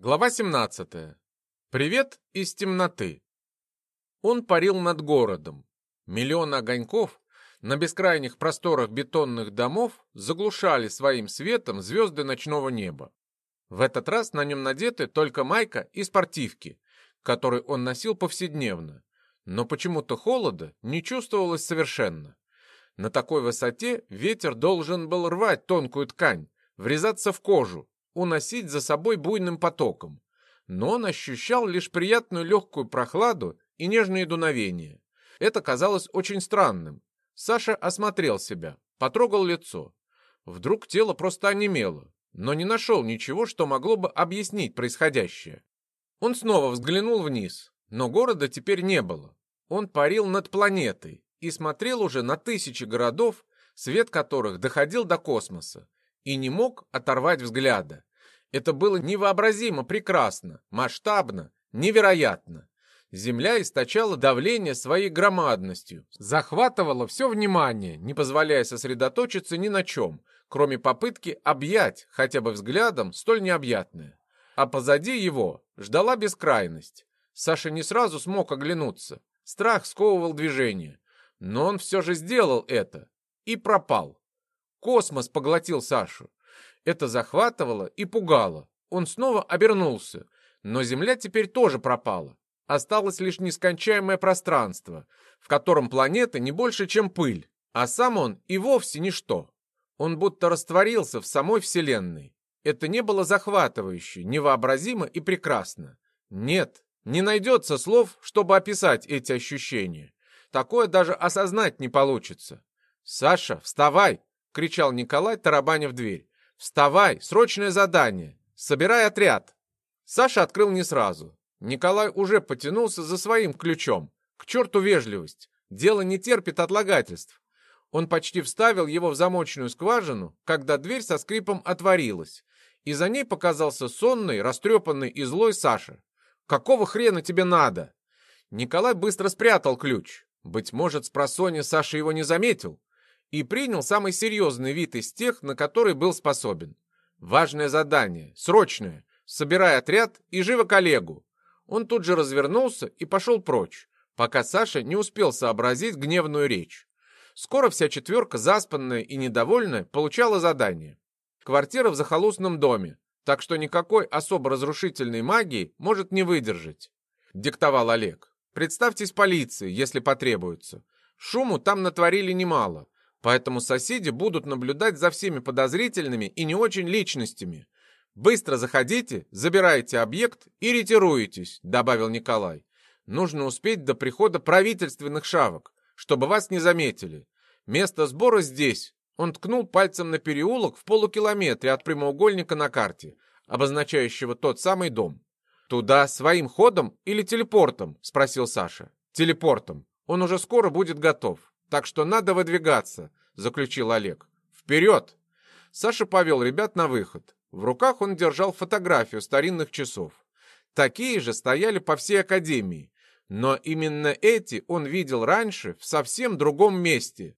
Глава 17. Привет из темноты. Он парил над городом. Миллионы огоньков на бескрайних просторах бетонных домов заглушали своим светом звезды ночного неба. В этот раз на нем надеты только майка и спортивки, которые он носил повседневно. Но почему-то холода не чувствовалось совершенно. На такой высоте ветер должен был рвать тонкую ткань, врезаться в кожу, уносить за собой буйным потоком. Но он ощущал лишь приятную легкую прохладу и нежные дуновения. Это казалось очень странным. Саша осмотрел себя, потрогал лицо. Вдруг тело просто онемело, но не нашел ничего, что могло бы объяснить происходящее. Он снова взглянул вниз, но города теперь не было. Он парил над планетой и смотрел уже на тысячи городов, свет которых доходил до космоса, и не мог оторвать взгляда. Это было невообразимо прекрасно, масштабно, невероятно. Земля источала давление своей громадностью, захватывала все внимание, не позволяя сосредоточиться ни на чем, кроме попытки объять хотя бы взглядом столь необъятное. А позади его ждала бескрайность. Саша не сразу смог оглянуться. Страх сковывал движение. Но он все же сделал это и пропал. Космос поглотил Сашу. Это захватывало и пугало. Он снова обернулся, но Земля теперь тоже пропала. Осталось лишь нескончаемое пространство, в котором планета не больше, чем пыль, а сам он и вовсе ничто. Он будто растворился в самой Вселенной. Это не было захватывающе, невообразимо и прекрасно. Нет, не найдется слов, чтобы описать эти ощущения. Такое даже осознать не получится. «Саша, вставай!» — кричал Николай, тарабаня в дверь. «Вставай! Срочное задание! Собирай отряд!» Саша открыл не сразу. Николай уже потянулся за своим ключом. К черту вежливость! Дело не терпит отлагательств. Он почти вставил его в замочную скважину, когда дверь со скрипом отворилась, и за ней показался сонный, растрепанный и злой Саша. «Какого хрена тебе надо?» Николай быстро спрятал ключ. Быть может, с просони Саша его не заметил и принял самый серьезный вид из тех, на который был способен. Важное задание, срочное, собирай отряд и живо коллегу. Он тут же развернулся и пошел прочь, пока Саша не успел сообразить гневную речь. Скоро вся четверка, заспанная и недовольная, получала задание. Квартира в захолустном доме, так что никакой особо разрушительной магии может не выдержать. Диктовал Олег. Представьтесь полиции, если потребуется. Шуму там натворили немало, Поэтому соседи будут наблюдать за всеми подозрительными и не очень личностями. Быстро заходите, забирайте объект и ретируетесь, добавил Николай. Нужно успеть до прихода правительственных шавок, чтобы вас не заметили. Место сбора здесь. Он ткнул пальцем на переулок в полукилометре от прямоугольника на карте, обозначающего тот самый дом. «Туда своим ходом или телепортом?» — спросил Саша. «Телепортом. Он уже скоро будет готов. Так что надо выдвигаться, заключил Олег. Вперед! Саша повел ребят на выход. В руках он держал фотографию старинных часов. Такие же стояли по всей академии, но именно эти он видел раньше в совсем другом месте.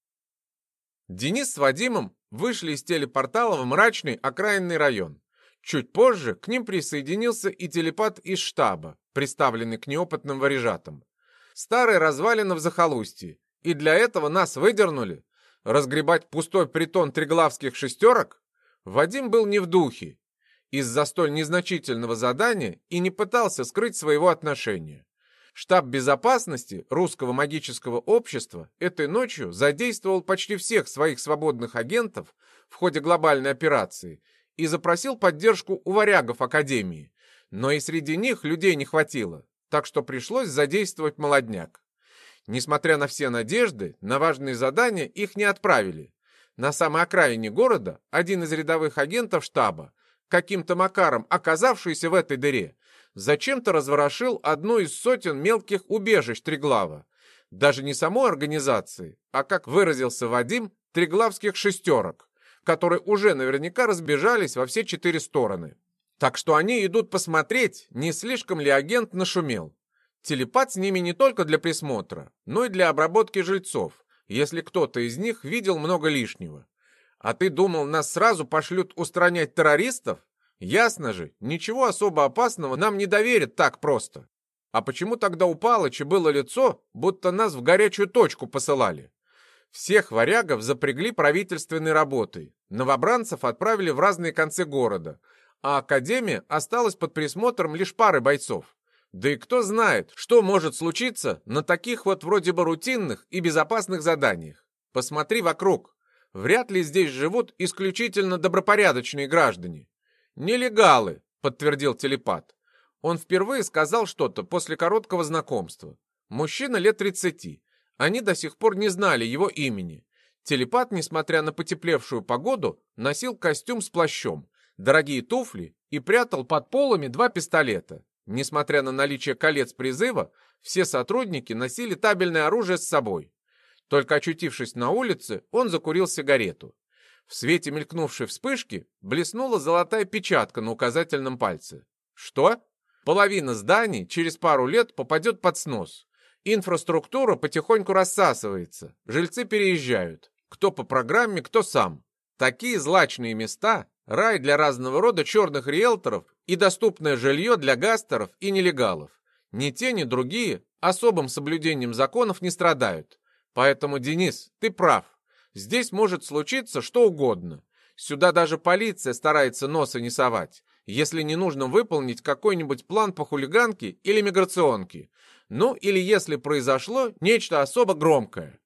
Денис с Вадимом вышли из телепортала в мрачный окраинный район. Чуть позже к ним присоединился и телепат из штаба, представленный к неопытным варежатам. Старый развалина в захолустье, и для этого нас выдернули? Разгребать пустой притон триглавских шестерок? Вадим был не в духе из-за столь незначительного задания и не пытался скрыть своего отношения. Штаб безопасности русского магического общества этой ночью задействовал почти всех своих свободных агентов в ходе глобальной операции и запросил поддержку у варягов Академии. Но и среди них людей не хватило, так что пришлось задействовать молодняк. Несмотря на все надежды, на важные задания их не отправили. На самой окраине города один из рядовых агентов штаба, каким-то макаром оказавшийся в этой дыре, зачем-то разворошил одну из сотен мелких убежищ Триглава. Даже не самой организации, а, как выразился Вадим, триглавских шестерок, которые уже наверняка разбежались во все четыре стороны. Так что они идут посмотреть, не слишком ли агент нашумел. Телепат с ними не только для присмотра, но и для обработки жильцов, если кто-то из них видел много лишнего. А ты думал, нас сразу пошлют устранять террористов? Ясно же, ничего особо опасного нам не доверят так просто. А почему тогда у Палыча было лицо, будто нас в горячую точку посылали? Всех варягов запрягли правительственной работой, новобранцев отправили в разные концы города, а Академия осталась под присмотром лишь пары бойцов. Да и кто знает, что может случиться на таких вот вроде бы рутинных и безопасных заданиях. Посмотри вокруг. Вряд ли здесь живут исключительно добропорядочные граждане. «Нелегалы», — подтвердил телепат. Он впервые сказал что-то после короткого знакомства. Мужчина лет тридцати. Они до сих пор не знали его имени. Телепат, несмотря на потеплевшую погоду, носил костюм с плащом, дорогие туфли и прятал под полами два пистолета. Несмотря на наличие колец призыва, все сотрудники носили табельное оружие с собой. Только очутившись на улице, он закурил сигарету. В свете мелькнувшей вспышки блеснула золотая печатка на указательном пальце. Что? Половина зданий через пару лет попадет под снос. Инфраструктура потихоньку рассасывается, жильцы переезжают. Кто по программе, кто сам. Такие злачные места – рай для разного рода черных риэлторов и доступное жилье для гастеров и нелегалов. Ни те, ни другие особым соблюдением законов не страдают. Поэтому, Денис, ты прав. Здесь может случиться что угодно. Сюда даже полиция старается носа не совать, если не нужно выполнить какой-нибудь план по хулиганке или миграционке. Ну, или если произошло нечто особо громкое.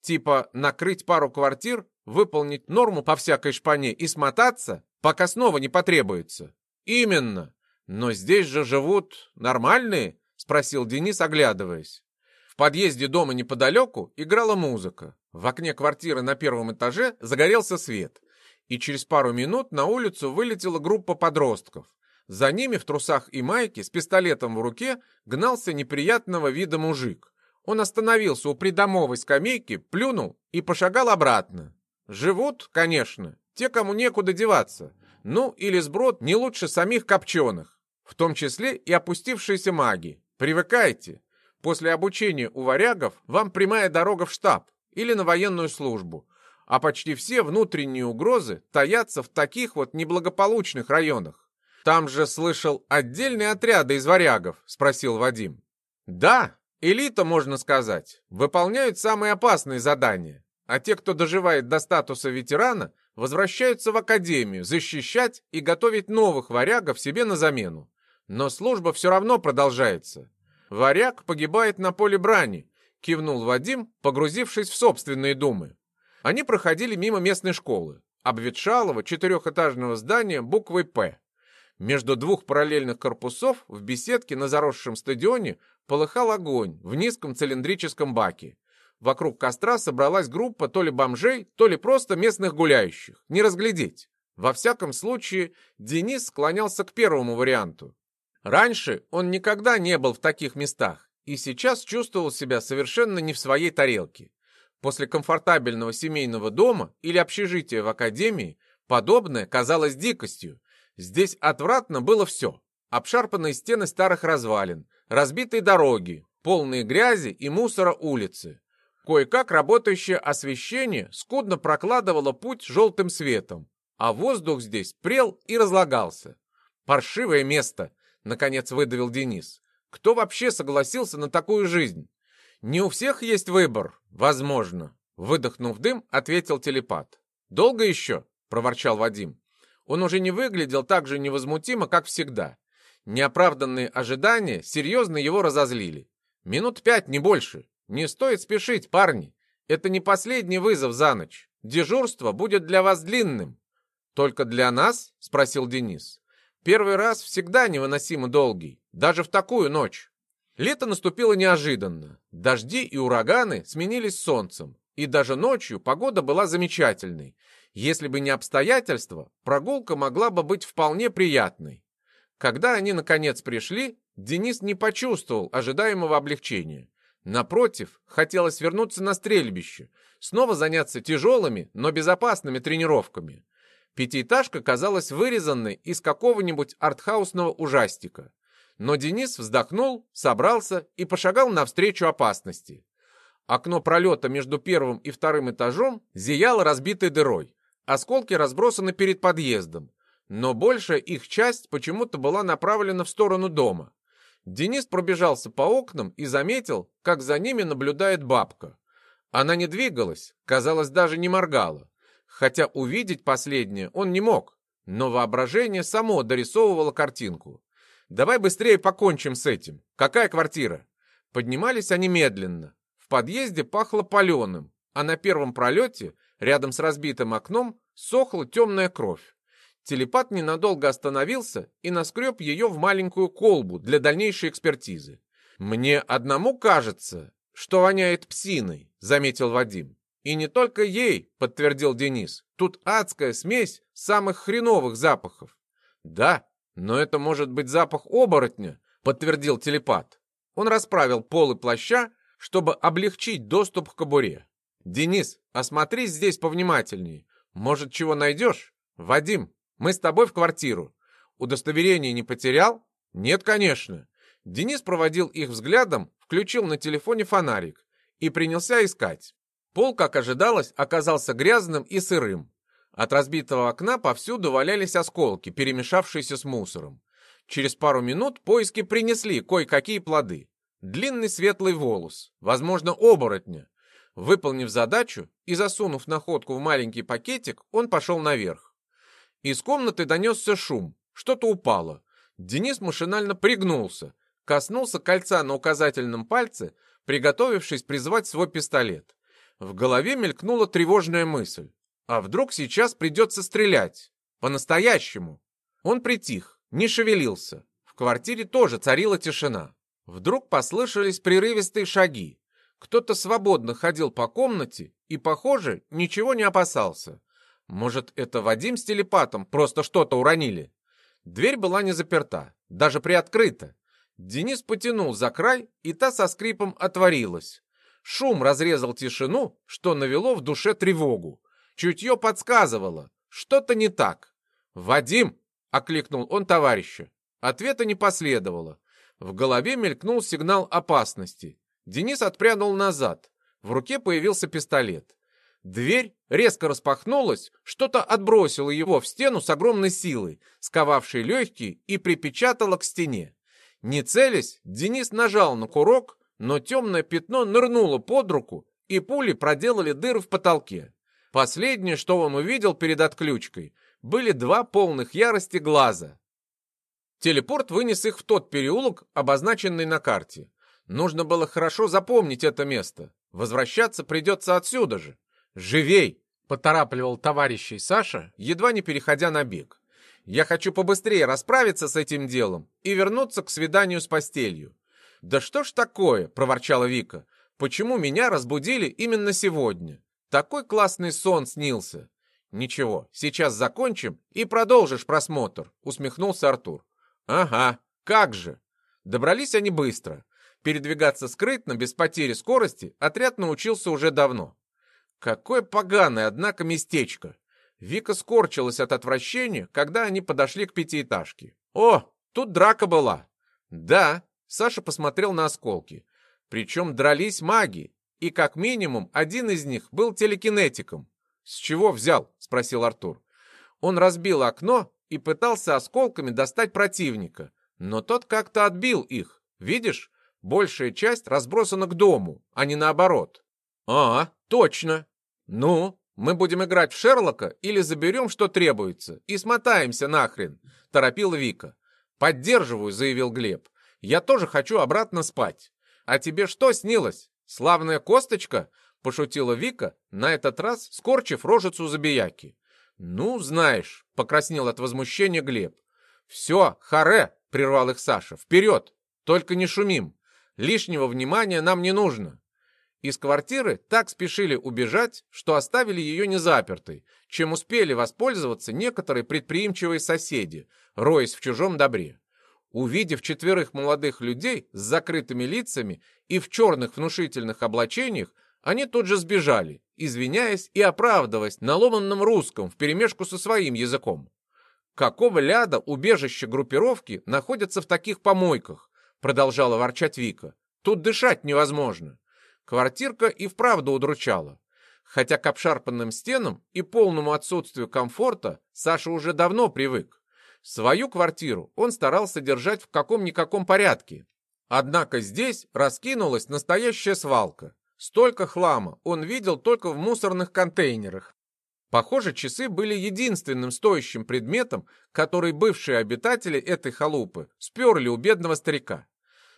Типа накрыть пару квартир, выполнить норму по всякой шпане и смотаться, пока снова не потребуется. Именно. Но здесь же живут нормальные, спросил Денис, оглядываясь. В подъезде дома неподалеку играла музыка. В окне квартиры на первом этаже загорелся свет. И через пару минут на улицу вылетела группа подростков. За ними в трусах и майке с пистолетом в руке гнался неприятного вида мужик. Он остановился у придомовой скамейки, плюнул и пошагал обратно. Живут, конечно, те, кому некуда деваться. Ну, или сброд не лучше самих копченых. В том числе и опустившиеся маги. Привыкайте. После обучения у варягов вам прямая дорога в штаб или на военную службу. А почти все внутренние угрозы таятся в таких вот неблагополучных районах. «Там же слышал отдельные отряды из варягов?» — спросил Вадим. «Да, элита, можно сказать, выполняют самые опасные задания, а те, кто доживает до статуса ветерана, возвращаются в академию защищать и готовить новых варягов себе на замену. Но служба все равно продолжается. Варяг погибает на поле брани», — кивнул Вадим, погрузившись в собственные думы. Они проходили мимо местной школы, обветшалого четырехэтажного здания буквой «П». Между двух параллельных корпусов в беседке на заросшем стадионе полыхал огонь в низком цилиндрическом баке. Вокруг костра собралась группа то ли бомжей, то ли просто местных гуляющих. Не разглядеть. Во всяком случае, Денис склонялся к первому варианту. Раньше он никогда не был в таких местах и сейчас чувствовал себя совершенно не в своей тарелке. После комфортабельного семейного дома или общежития в академии подобное казалось дикостью, Здесь отвратно было все. Обшарпанные стены старых развалин, разбитые дороги, полные грязи и мусора улицы. Кое-как работающее освещение скудно прокладывало путь желтым светом, а воздух здесь прел и разлагался. «Паршивое место», — наконец выдавил Денис. «Кто вообще согласился на такую жизнь?» «Не у всех есть выбор, возможно», — выдохнув дым, ответил телепат. «Долго еще?» — проворчал Вадим. Он уже не выглядел так же невозмутимо, как всегда. Неоправданные ожидания серьезно его разозлили. Минут пять, не больше. Не стоит спешить, парни. Это не последний вызов за ночь. Дежурство будет для вас длинным. Только для нас? Спросил Денис. Первый раз всегда невыносимо долгий, даже в такую ночь. Лето наступило неожиданно. Дожди и ураганы сменились солнцем. И даже ночью погода была замечательной. Если бы не обстоятельства, прогулка могла бы быть вполне приятной. Когда они, наконец, пришли, Денис не почувствовал ожидаемого облегчения. Напротив, хотелось вернуться на стрельбище, снова заняться тяжелыми, но безопасными тренировками. Пятиэтажка казалась вырезанной из какого-нибудь артхаусного ужастика. Но Денис вздохнул, собрался и пошагал навстречу опасности. Окно пролета между первым и вторым этажом зияло разбитой дырой. Осколки разбросаны перед подъездом. но большая их часть почему-то была направлена в сторону дома. Денис пробежался по окнам и заметил, как за ними наблюдает бабка. Она не двигалась, казалось, даже не моргала. Хотя увидеть последнее он не мог, но воображение само дорисовывало картинку. «Давай быстрее покончим с этим. Какая квартира?» Поднимались они медленно. В подъезде пахло паленым, а на первом пролете, рядом с разбитым окном, сохла темная кровь. Телепат ненадолго остановился и наскреб ее в маленькую колбу для дальнейшей экспертизы. «Мне одному кажется, что воняет псиной», — заметил Вадим. «И не только ей», — подтвердил Денис. «Тут адская смесь самых хреновых запахов». «Да, но это может быть запах оборотня», — подтвердил телепат. Он расправил полы плаща, чтобы облегчить доступ к кобуре. «Денис, осмотрись здесь повнимательнее. Может, чего найдешь? Вадим, мы с тобой в квартиру. Удостоверение не потерял? Нет, конечно. Денис проводил их взглядом, включил на телефоне фонарик и принялся искать. Пол, как ожидалось, оказался грязным и сырым. От разбитого окна повсюду валялись осколки, перемешавшиеся с мусором. Через пару минут поиски принесли кое-какие плоды. Длинный светлый волос, возможно, оборотня. Выполнив задачу и засунув находку в маленький пакетик, он пошел наверх. Из комнаты донесся шум, что-то упало. Денис машинально пригнулся, коснулся кольца на указательном пальце, приготовившись призвать свой пистолет. В голове мелькнула тревожная мысль. А вдруг сейчас придется стрелять? По-настоящему. Он притих, не шевелился. В квартире тоже царила тишина. Вдруг послышались прерывистые шаги. Кто-то свободно ходил по комнате и, похоже, ничего не опасался. Может, это Вадим с телепатом просто что-то уронили? Дверь была не заперта, даже приоткрыта. Денис потянул за край, и та со скрипом отворилась. Шум разрезал тишину, что навело в душе тревогу. Чутье подсказывало, что-то не так. «Вадим!» — окликнул он товарища. Ответа не последовало. В голове мелькнул сигнал опасности. Денис отпрянул назад. В руке появился пистолет. Дверь резко распахнулась, что-то отбросило его в стену с огромной силой, сковавшей легкие и припечатало к стене. Не целясь, Денис нажал на курок, но темное пятно нырнуло под руку, и пули проделали дыры в потолке. Последнее, что он увидел перед отключкой, были два полных ярости глаза. Телепорт вынес их в тот переулок, обозначенный на карте. Нужно было хорошо запомнить это место. Возвращаться придется отсюда же. «Живей!» — поторапливал товарищей Саша, едва не переходя на бег. «Я хочу побыстрее расправиться с этим делом и вернуться к свиданию с постелью». «Да что ж такое?» — проворчала Вика. «Почему меня разбудили именно сегодня? Такой классный сон снился. Ничего, сейчас закончим и продолжишь просмотр, усмехнулся Артур. Ага, как же. Добрались они быстро. Передвигаться скрытно, без потери скорости, отряд научился уже давно. Какое поганое, однако, местечко. Вика скорчилась от отвращения, когда они подошли к пятиэтажке. О, тут драка была. Да, Саша посмотрел на осколки. Причем дрались маги, и как минимум один из них был телекинетиком. «С чего взял?» — спросил Артур. Он разбил окно и пытался осколками достать противника, но тот как-то отбил их. Видишь, большая часть разбросана к дому, а не наоборот. «А, точно! Ну, мы будем играть в Шерлока или заберем, что требуется, и смотаемся нахрен», — торопила Вика. «Поддерживаю», — заявил Глеб. «Я тоже хочу обратно спать. А тебе что снилось? «Славная косточка?» — пошутила Вика, на этот раз скорчив рожицу забияки. «Ну, знаешь», — покраснел от возмущения Глеб. «Все, харе!» — прервал их Саша. «Вперед! Только не шумим! Лишнего внимания нам не нужно!» Из квартиры так спешили убежать, что оставили ее незапертой, чем успели воспользоваться некоторые предприимчивые соседи, роясь в чужом добре. Увидев четверых молодых людей с закрытыми лицами и в черных внушительных облачениях, они тут же сбежали, извиняясь и оправдываясь на ломанном русском вперемешку со своим языком. «Какого ляда убежище группировки находятся в таких помойках?» Продолжала ворчать Вика. «Тут дышать невозможно». Квартирка и вправду удручала. Хотя к обшарпанным стенам и полному отсутствию комфорта Саша уже давно привык. Свою квартиру он старался держать в каком-никаком порядке. Однако здесь раскинулась настоящая свалка. Столько хлама он видел только в мусорных контейнерах. Похоже, часы были единственным стоящим предметом, который бывшие обитатели этой халупы сперли у бедного старика.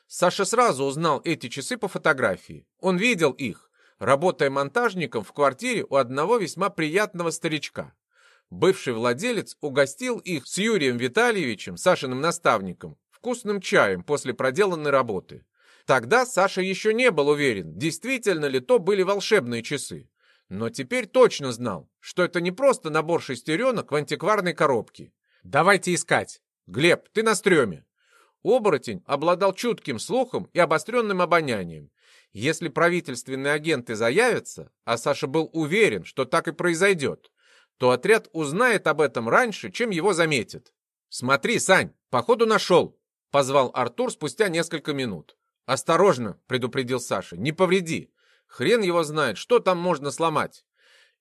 Саша сразу узнал эти часы по фотографии. Он видел их работая монтажником в квартире у одного весьма приятного старичка. Бывший владелец угостил их с Юрием Витальевичем, Сашиным наставником, вкусным чаем после проделанной работы. Тогда Саша еще не был уверен, действительно ли то были волшебные часы. Но теперь точно знал, что это не просто набор шестеренок в антикварной коробке. «Давайте искать!» «Глеб, ты на стреме!» Оборотень обладал чутким слухом и обостренным обонянием если правительственные агенты заявятся, а Саша был уверен, что так и произойдет, то отряд узнает об этом раньше, чем его заметит. «Смотри, Сань, походу нашел!» — позвал Артур спустя несколько минут. «Осторожно!» — предупредил Саша. «Не повреди! Хрен его знает, что там можно сломать!»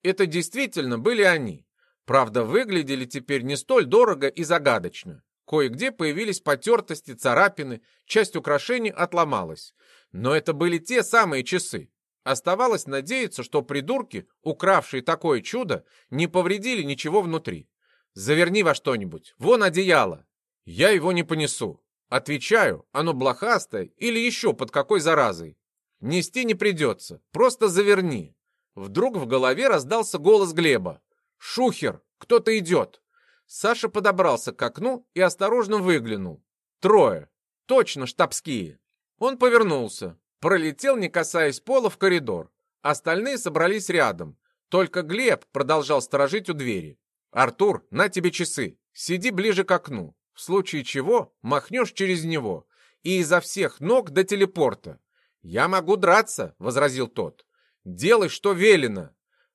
Это действительно были они. Правда, выглядели теперь не столь дорого и загадочно. Кое-где появились потертости, царапины, часть украшений отломалась. Но это были те самые часы. Оставалось надеяться, что придурки, укравшие такое чудо, не повредили ничего внутри. Заверни во что-нибудь. Вон одеяло. Я его не понесу. Отвечаю, оно блохастое или еще под какой заразой. Нести не придется, просто заверни. Вдруг в голове раздался голос Глеба. «Шухер, кто-то идет!» Саша подобрался к окну и осторожно выглянул. Трое. Точно штабские. Он повернулся, пролетел, не касаясь пола, в коридор. Остальные собрались рядом. Только Глеб продолжал сторожить у двери. «Артур, на тебе часы. Сиди ближе к окну. В случае чего махнешь через него. И изо всех ног до телепорта». «Я могу драться», — возразил тот. «Делай, что велено».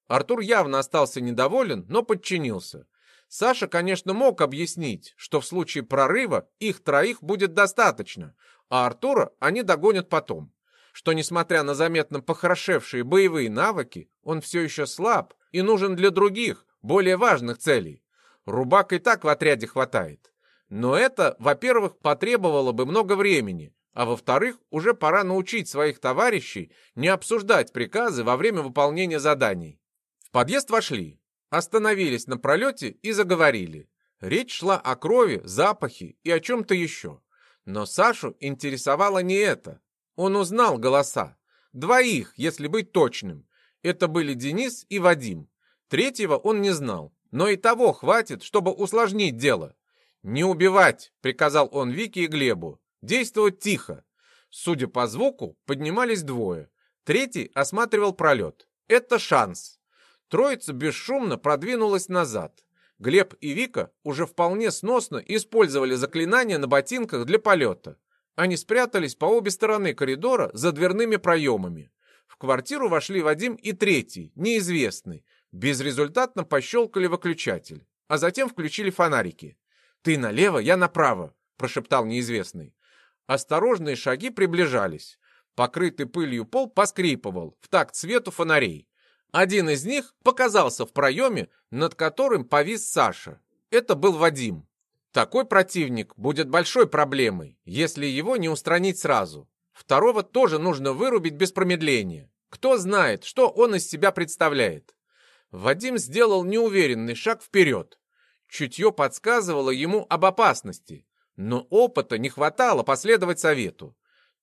Артур явно остался недоволен, но подчинился. Саша, конечно, мог объяснить, что в случае прорыва их троих будет достаточно, а Артура они догонят потом. Что, несмотря на заметно похорошевшие боевые навыки, он все еще слаб и нужен для других, более важных целей. Рубак и так в отряде хватает. Но это, во-первых, потребовало бы много времени, а во-вторых, уже пора научить своих товарищей не обсуждать приказы во время выполнения заданий. В подъезд вошли, остановились на пролете и заговорили. Речь шла о крови, запахе и о чем-то еще. Но Сашу интересовало не это. Он узнал голоса. Двоих, если быть точным. Это были Денис и Вадим. Третьего он не знал. Но и того хватит, чтобы усложнить дело. «Не убивать», — приказал он Вике и Глебу. «Действовать тихо». Судя по звуку, поднимались двое. Третий осматривал пролет. Это шанс. Троица бесшумно продвинулась назад. Глеб и Вика уже вполне сносно использовали заклинания на ботинках для полета. Они спрятались по обе стороны коридора за дверными проемами. В квартиру вошли Вадим и третий, неизвестный. Безрезультатно пощелкали выключатель, а затем включили фонарики. «Ты налево, я направо», — прошептал неизвестный. Осторожные шаги приближались. Покрытый пылью пол поскрипывал в такт свету фонарей. Один из них показался в проеме, над которым повис Саша. Это был Вадим. Такой противник будет большой проблемой, если его не устранить сразу. Второго тоже нужно вырубить без промедления. Кто знает, что он из себя представляет. Вадим сделал неуверенный шаг вперед. Чутье подсказывало ему об опасности, но опыта не хватало последовать совету.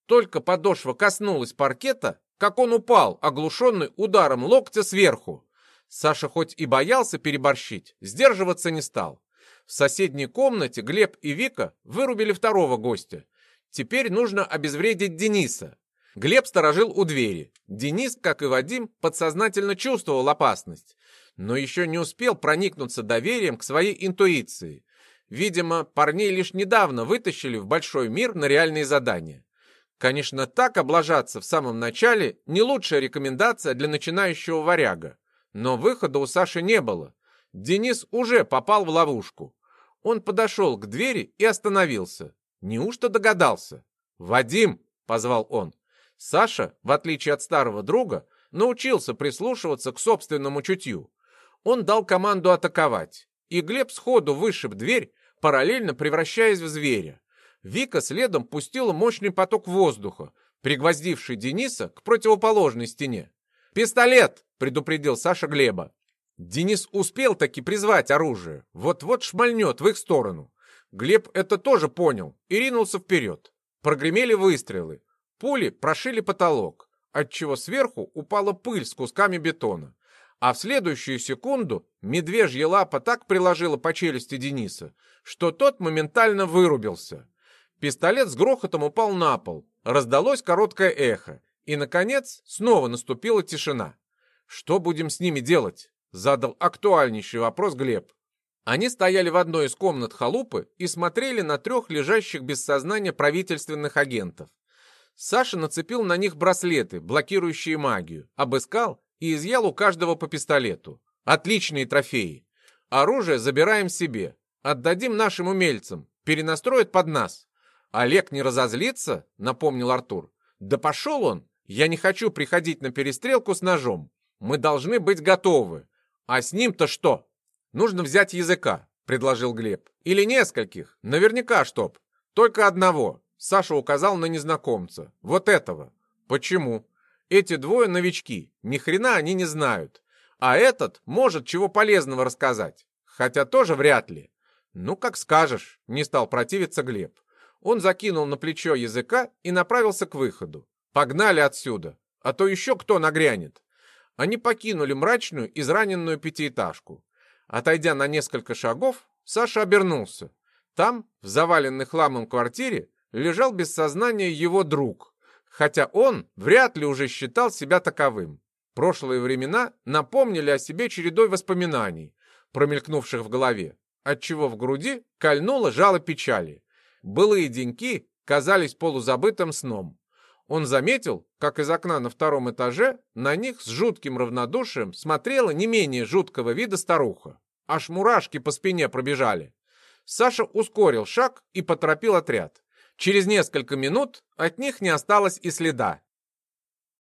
Только подошва коснулась паркета, как он упал, оглушенный ударом локтя сверху. Саша хоть и боялся переборщить, сдерживаться не стал. В соседней комнате Глеб и Вика вырубили второго гостя. Теперь нужно обезвредить Дениса. Глеб сторожил у двери. Денис, как и Вадим, подсознательно чувствовал опасность, но еще не успел проникнуться доверием к своей интуиции. Видимо, парней лишь недавно вытащили в большой мир на реальные задания. Конечно, так облажаться в самом начале не лучшая рекомендация для начинающего варяга. Но выхода у Саши не было. Денис уже попал в ловушку. Он подошел к двери и остановился. Неужто догадался? «Вадим!» — позвал он. Саша, в отличие от старого друга, научился прислушиваться к собственному чутью. Он дал команду атаковать, и Глеб сходу вышиб дверь, параллельно превращаясь в зверя. Вика следом пустила мощный поток воздуха, пригвоздивший Дениса к противоположной стене. «Пистолет!» — предупредил Саша Глеба. Денис успел таки призвать оружие. Вот-вот шмальнет в их сторону. Глеб это тоже понял и ринулся вперед. Прогремели выстрелы. Пули прошили потолок, отчего сверху упала пыль с кусками бетона. А в следующую секунду медвежья лапа так приложила по челюсти Дениса, что тот моментально вырубился. Пистолет с грохотом упал на пол, раздалось короткое эхо, и, наконец, снова наступила тишина. «Что будем с ними делать?» — задал актуальнейший вопрос Глеб. Они стояли в одной из комнат халупы и смотрели на трех лежащих без сознания правительственных агентов. Саша нацепил на них браслеты, блокирующие магию, обыскал и изъял у каждого по пистолету. Отличные трофеи. Оружие забираем себе. Отдадим нашим умельцам. Перенастроят под нас. Олег не разозлится, напомнил Артур. Да пошел он. Я не хочу приходить на перестрелку с ножом. Мы должны быть готовы. А с ним-то что? Нужно взять языка, предложил Глеб. Или нескольких. Наверняка чтоб. Только одного. Саша указал на незнакомца. Вот этого. Почему? Эти двое новички, ни хрена они не знают. А этот может чего полезного рассказать. Хотя тоже вряд ли. Ну, как скажешь, не стал противиться Глеб. Он закинул на плечо языка и направился к выходу. Погнали отсюда, а то еще кто нагрянет. Они покинули мрачную, израненную пятиэтажку. Отойдя на несколько шагов, Саша обернулся. Там, в заваленной хламом квартире, лежал без сознания его друг, хотя он вряд ли уже считал себя таковым. Прошлые времена напомнили о себе чередой воспоминаний, промелькнувших в голове, отчего в груди кольнуло жало печали. Былые деньки казались полузабытым сном. Он заметил, как из окна на втором этаже на них с жутким равнодушием смотрела не менее жуткого вида старуха. Аж мурашки по спине пробежали. Саша ускорил шаг и поторопил отряд. Через несколько минут от них не осталось и следа.